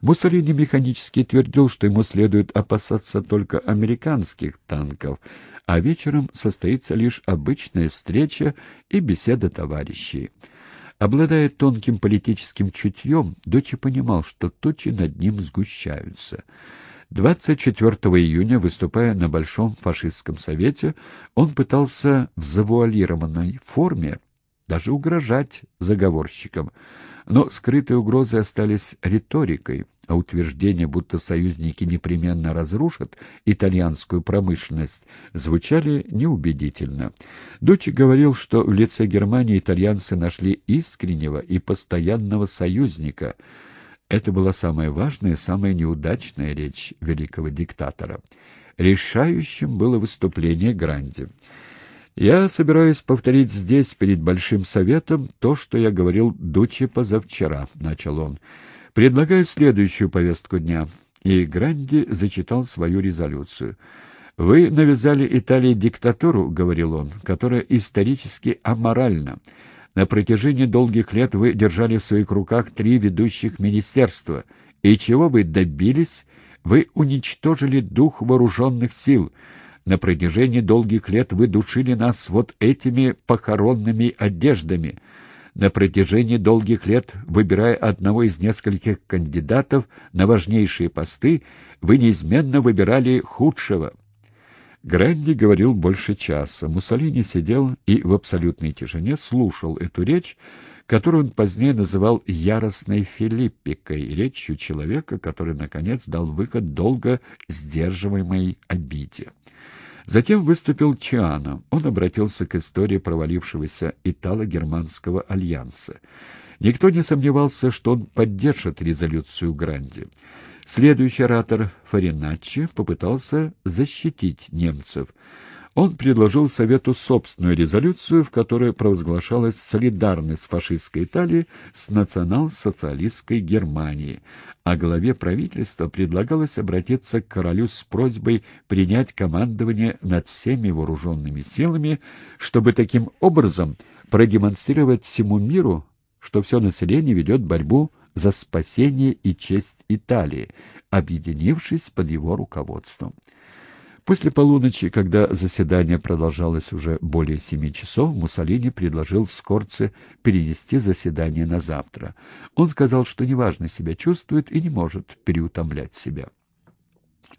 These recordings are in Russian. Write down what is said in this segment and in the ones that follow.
Муссолини механически твердил, что ему следует опасаться только американских танков, а вечером состоится лишь обычная встреча и беседа товарищей. Обладая тонким политическим чутьем, Дочи понимал, что тучи над ним сгущаются. 24 июня, выступая на Большом фашистском совете, он пытался в завуалированной форме даже угрожать заговорщикам. Но скрытые угрозы остались риторикой, а утверждения, будто союзники непременно разрушат итальянскую промышленность, звучали неубедительно. Дочи говорил, что в лице Германии итальянцы нашли искреннего и постоянного союзника. Это была самая важная, самая неудачная речь великого диктатора. Решающим было выступление Гранди. Я собираюсь повторить здесь, перед Большим Советом, то, что я говорил Дуче позавчера, — начал он. Предлагаю следующую повестку дня. И Гранди зачитал свою резолюцию. «Вы навязали Италии диктатуру, — говорил он, — которая исторически аморальна. На протяжении долгих лет вы держали в своих руках три ведущих министерства. И чего вы добились? Вы уничтожили дух вооруженных сил». На протяжении долгих лет вы душили нас вот этими похоронными одеждами. На протяжении долгих лет, выбирая одного из нескольких кандидатов на важнейшие посты, вы неизменно выбирали худшего. Гранди говорил больше часа. Муссолини сидел и в абсолютной тишине слушал эту речь, которую он позднее называл «яростной филиппикой», речью человека, который, наконец, дал выход долго сдерживаемой обиде. Затем выступил Чиано. Он обратился к истории провалившегося итало-германского альянса. Никто не сомневался, что он поддержит резолюцию Гранди. Следующий оратор Фариначчи попытался защитить немцев — он предложил Совету собственную резолюцию, в которой провозглашалась солидарность фашистской Италии с национал-социалистской Германией, а главе правительства предлагалось обратиться к королю с просьбой принять командование над всеми вооруженными силами, чтобы таким образом продемонстрировать всему миру, что все население ведет борьбу за спасение и честь Италии, объединившись под его руководством. После полуночи, когда заседание продолжалось уже более семи часов, Муссолини предложил Скорце перенести заседание на завтра. Он сказал, что неважно себя чувствует и не может переутомлять себя.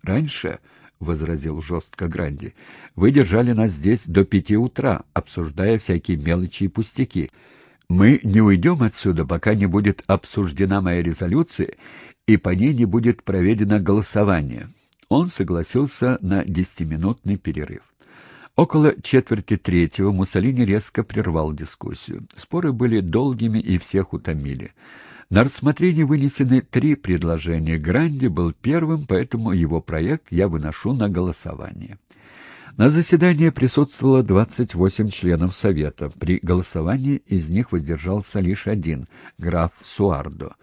«Раньше, — возразил жестко Гранди, — вы держали нас здесь до пяти утра, обсуждая всякие мелочи и пустяки. Мы не уйдем отсюда, пока не будет обсуждена моя резолюция и по ней не будет проведено голосование». Он согласился на десятиминутный перерыв. Около четверти третьего Муссолини резко прервал дискуссию. Споры были долгими и всех утомили. На рассмотрение вынесены три предложения. Гранди был первым, поэтому его проект я выношу на голосование. На заседании присутствовало 28 членов Совета. При голосовании из них воздержался лишь один — граф Суардо.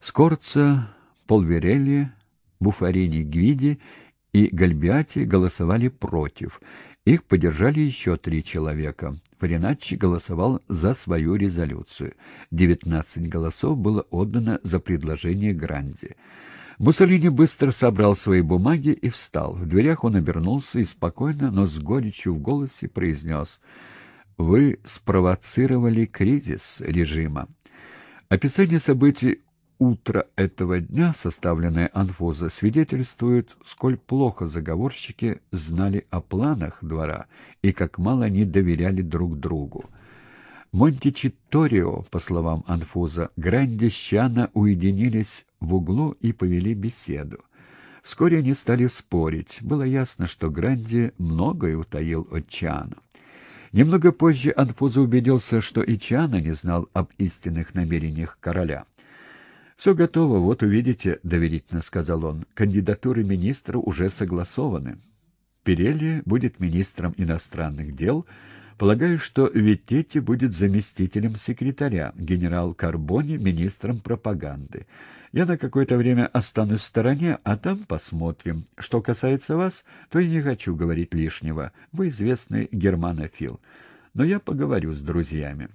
Скорца, Полверелли, Буфарини Гвиди и Гальбиати голосовали против. Их поддержали еще три человека. Фаринacci голосовал за свою резолюцию. 19 голосов было отдано за предложение Гранди. Муссолини быстро собрал свои бумаги и встал. В дверях он обернулся и спокойно, но с горечью в голосе произнес «Вы спровоцировали кризис режима». Описание событий утро этого дня, составленное Анфуза, свидетельствует, сколь плохо заговорщики знали о планах двора и как мало они доверяли друг другу. Монтичиторио, по словам Анфуза, Гранди с Чана уединились в углу и повели беседу. Вскоре они стали спорить. Было ясно, что Гранди многое утаил от Чана. Немного позже Анфуза убедился, что и Чана не знал об истинных намерениях короля. «Все готово, вот увидите», — доверительно сказал он. «Кандидатуры министра уже согласованы. Перелли будет министром иностранных дел. Полагаю, что Витте будет заместителем секретаря, генерал Карбони — министром пропаганды. Я на какое-то время останусь в стороне, а там посмотрим. Что касается вас, то я не хочу говорить лишнего. Вы известный германофил. Но я поговорю с друзьями».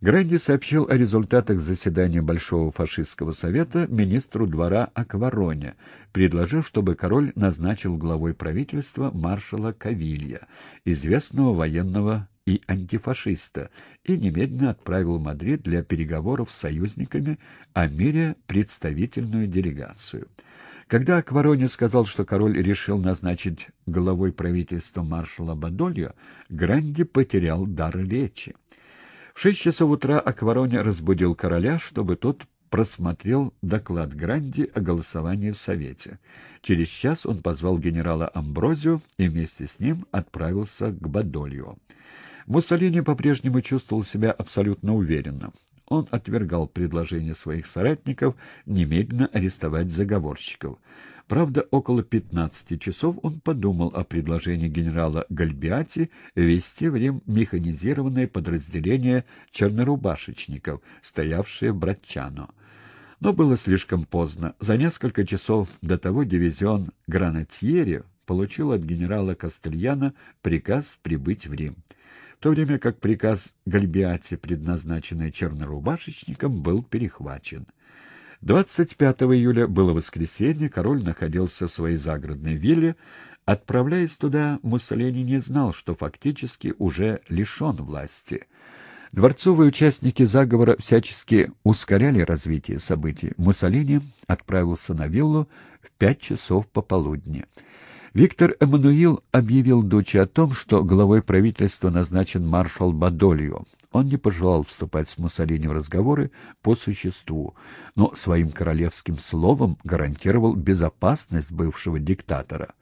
Гранди сообщил о результатах заседания Большого фашистского совета министру двора Аквароне, предложив, чтобы король назначил главой правительства маршала Кавилья, известного военного и антифашиста, и немедленно отправил в Мадрид для переговоров с союзниками о мире представительную делегацию. Когда Аквароне сказал, что король решил назначить главой правительства маршала Бадольо, Гранди потерял дар речи. В шесть часов утра Аквароне разбудил короля, чтобы тот просмотрел доклад Гранди о голосовании в Совете. Через час он позвал генерала Амброзио и вместе с ним отправился к Бадолью. Муссолини по-прежнему чувствовал себя абсолютно уверенно. Он отвергал предложение своих соратников немедленно арестовать заговорщиков. Правда, около 15 часов он подумал о предложении генерала Гальбиати ввести в Рим механизированное подразделение чернорубашечников, стоявшее в Братчано. Но было слишком поздно. За несколько часов до того дивизион Гранатьери получил от генерала Кастельяна приказ прибыть в Рим то время как приказ Гальбиати, предназначенный чернорубашечникам, был перехвачен. 25 июля было воскресенье, король находился в своей загородной вилле. Отправляясь туда, Муссолини не знал, что фактически уже лишен власти. Дворцовые участники заговора всячески ускоряли развитие событий. Муссолини отправился на виллу в пять часов пополудни. Виктор Эммануил объявил Дуче о том, что главой правительства назначен маршал Бадольо. Он не пожелал вступать с Муссолини в разговоры по существу, но своим королевским словом гарантировал безопасность бывшего диктатора.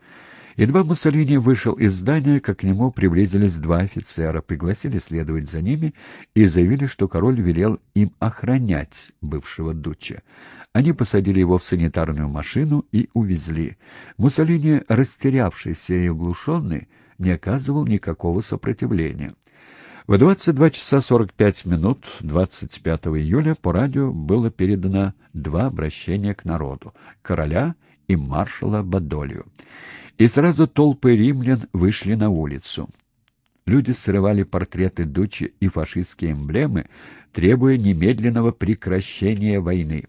Едва Муссолини вышел из здания, как к нему приблизились два офицера, пригласили следовать за ними и заявили, что король велел им охранять бывшего дуча. Они посадили его в санитарную машину и увезли. Муссолини, растерявшийся и оглушенный, не оказывал никакого сопротивления. В 22 часа 45 минут 25 июля по радио было передано два обращения к народу — короля и маршала Бадолью и сразу толпы римлян вышли на улицу. Люди срывали портреты Дучи и фашистские эмблемы, требуя немедленного прекращения войны.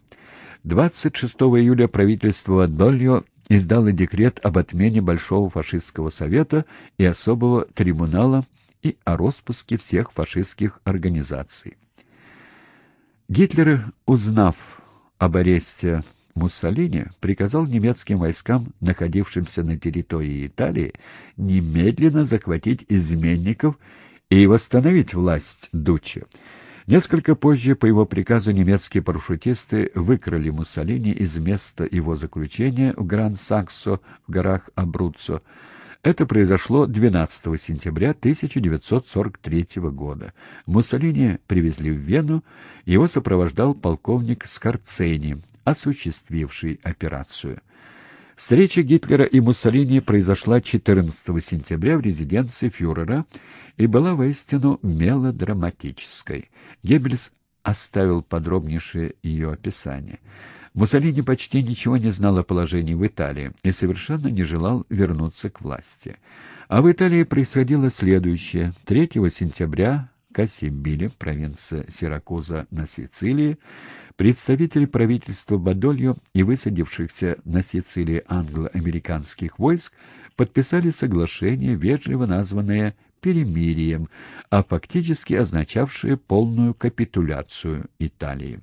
26 июля правительство Дольо издало декрет об отмене Большого фашистского совета и особого трибунала и о распуске всех фашистских организаций. Гитлер, узнав об аресте Муссолини приказал немецким войскам, находившимся на территории Италии, немедленно захватить изменников и восстановить власть Дуччи. Несколько позже по его приказу немецкие парашютисты выкрали Муссолини из места его заключения в Гран-Саксо в горах Абруццо, это произошло 12 сентября 1943 года. Муссолини привезли в Вену, его сопровождал полковник Скорцени, осуществивший операцию. Встреча Гитлера и Муссолини произошла 14 сентября в резиденции фюрера и была воистину мелодраматической. Геббельс оставил подробнейшее ее описание. Муссолини почти ничего не знал о положении в Италии и совершенно не желал вернуться к власти. А в Италии происходило следующее. 3 сентября Кассибиле, провинция Сиракуза на Сицилии, представители правительства Бадольо и высадившихся на Сицилии англо-американских войск подписали соглашение, вежливо названное перемирием, а фактически означавшее полную капитуляцию Италии.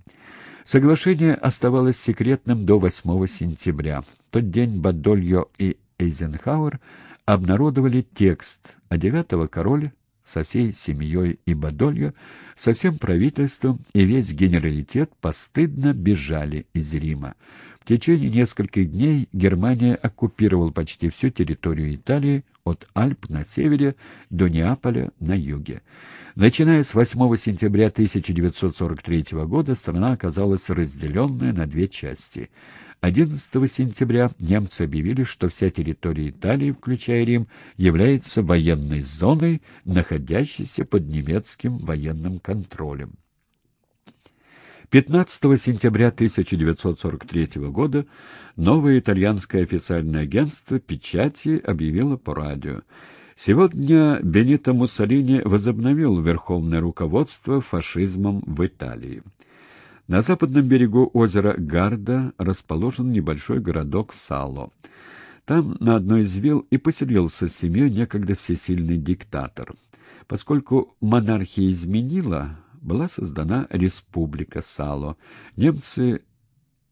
Соглашение оставалось секретным до 8 сентября. В тот день Бадольо и Эйзенхауэр обнародовали текст, а 9 король со всей семьей и Бадольо, со всем правительством и весь генералитет постыдно бежали из Рима. В течение нескольких дней Германия оккупировала почти всю территорию Италии от Альп на севере до Неаполя на юге. Начиная с 8 сентября 1943 года страна оказалась разделенная на две части. 11 сентября немцы объявили, что вся территория Италии, включая Рим, является военной зоной, находящейся под немецким военным контролем. 15 сентября 1943 года новое итальянское официальное агентство печати объявило по радио Сегодня Бенито Муссолини возобновил верховное руководство фашизмом в Италии. На западном берегу озера Гарда расположен небольшой городок Сало. Там на одной из вилл и поселился с семьей некогда всесильный диктатор. Поскольку монархия изменила, была создана республика Сало. Немцы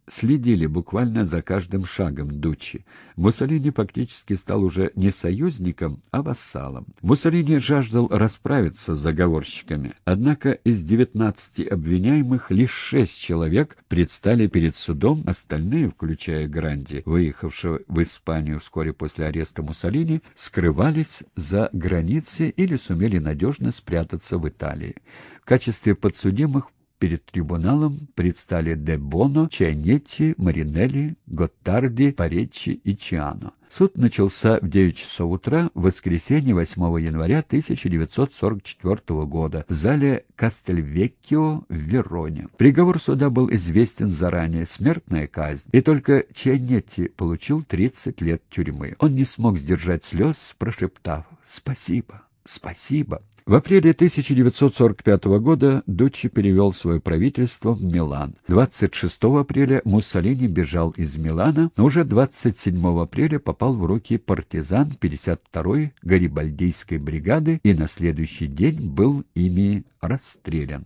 следили буквально за каждым шагом Дуччи. Муссолини фактически стал уже не союзником, а вассалом. Муссолини жаждал расправиться с заговорщиками, однако из 19 обвиняемых лишь шесть человек предстали перед судом, остальные, включая Гранди, выехавшего в Испанию вскоре после ареста Муссолини, скрывались за границей или сумели надежно спрятаться в Италии. В качестве подсудимых перед трибуналом предстали Де Боно, Чайнетти, Маринелли, Готтарди, Пареччи и Чиано. Суд начался в 9 часов утра в воскресенье 8 января 1944 года в зале Кастельвеккио в Вероне. Приговор суда был известен заранее, смертная казнь, и только Чайнетти получил 30 лет тюрьмы. Он не смог сдержать слез, прошептав «Спасибо, спасибо». В апреле 1945 года Дуччи перевел свое правительство в Милан. 26 апреля Муссолини бежал из Милана, но уже 27 апреля попал в руки партизан 52-й Гарибальдийской бригады и на следующий день был ими расстрелян.